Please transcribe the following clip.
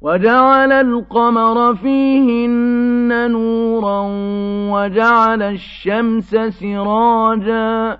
وَجَعَلَ الْقَمَرَ فِيهِنَّ نُورًا وَجَعَلَ الشَّمْسَ سِرَاجًا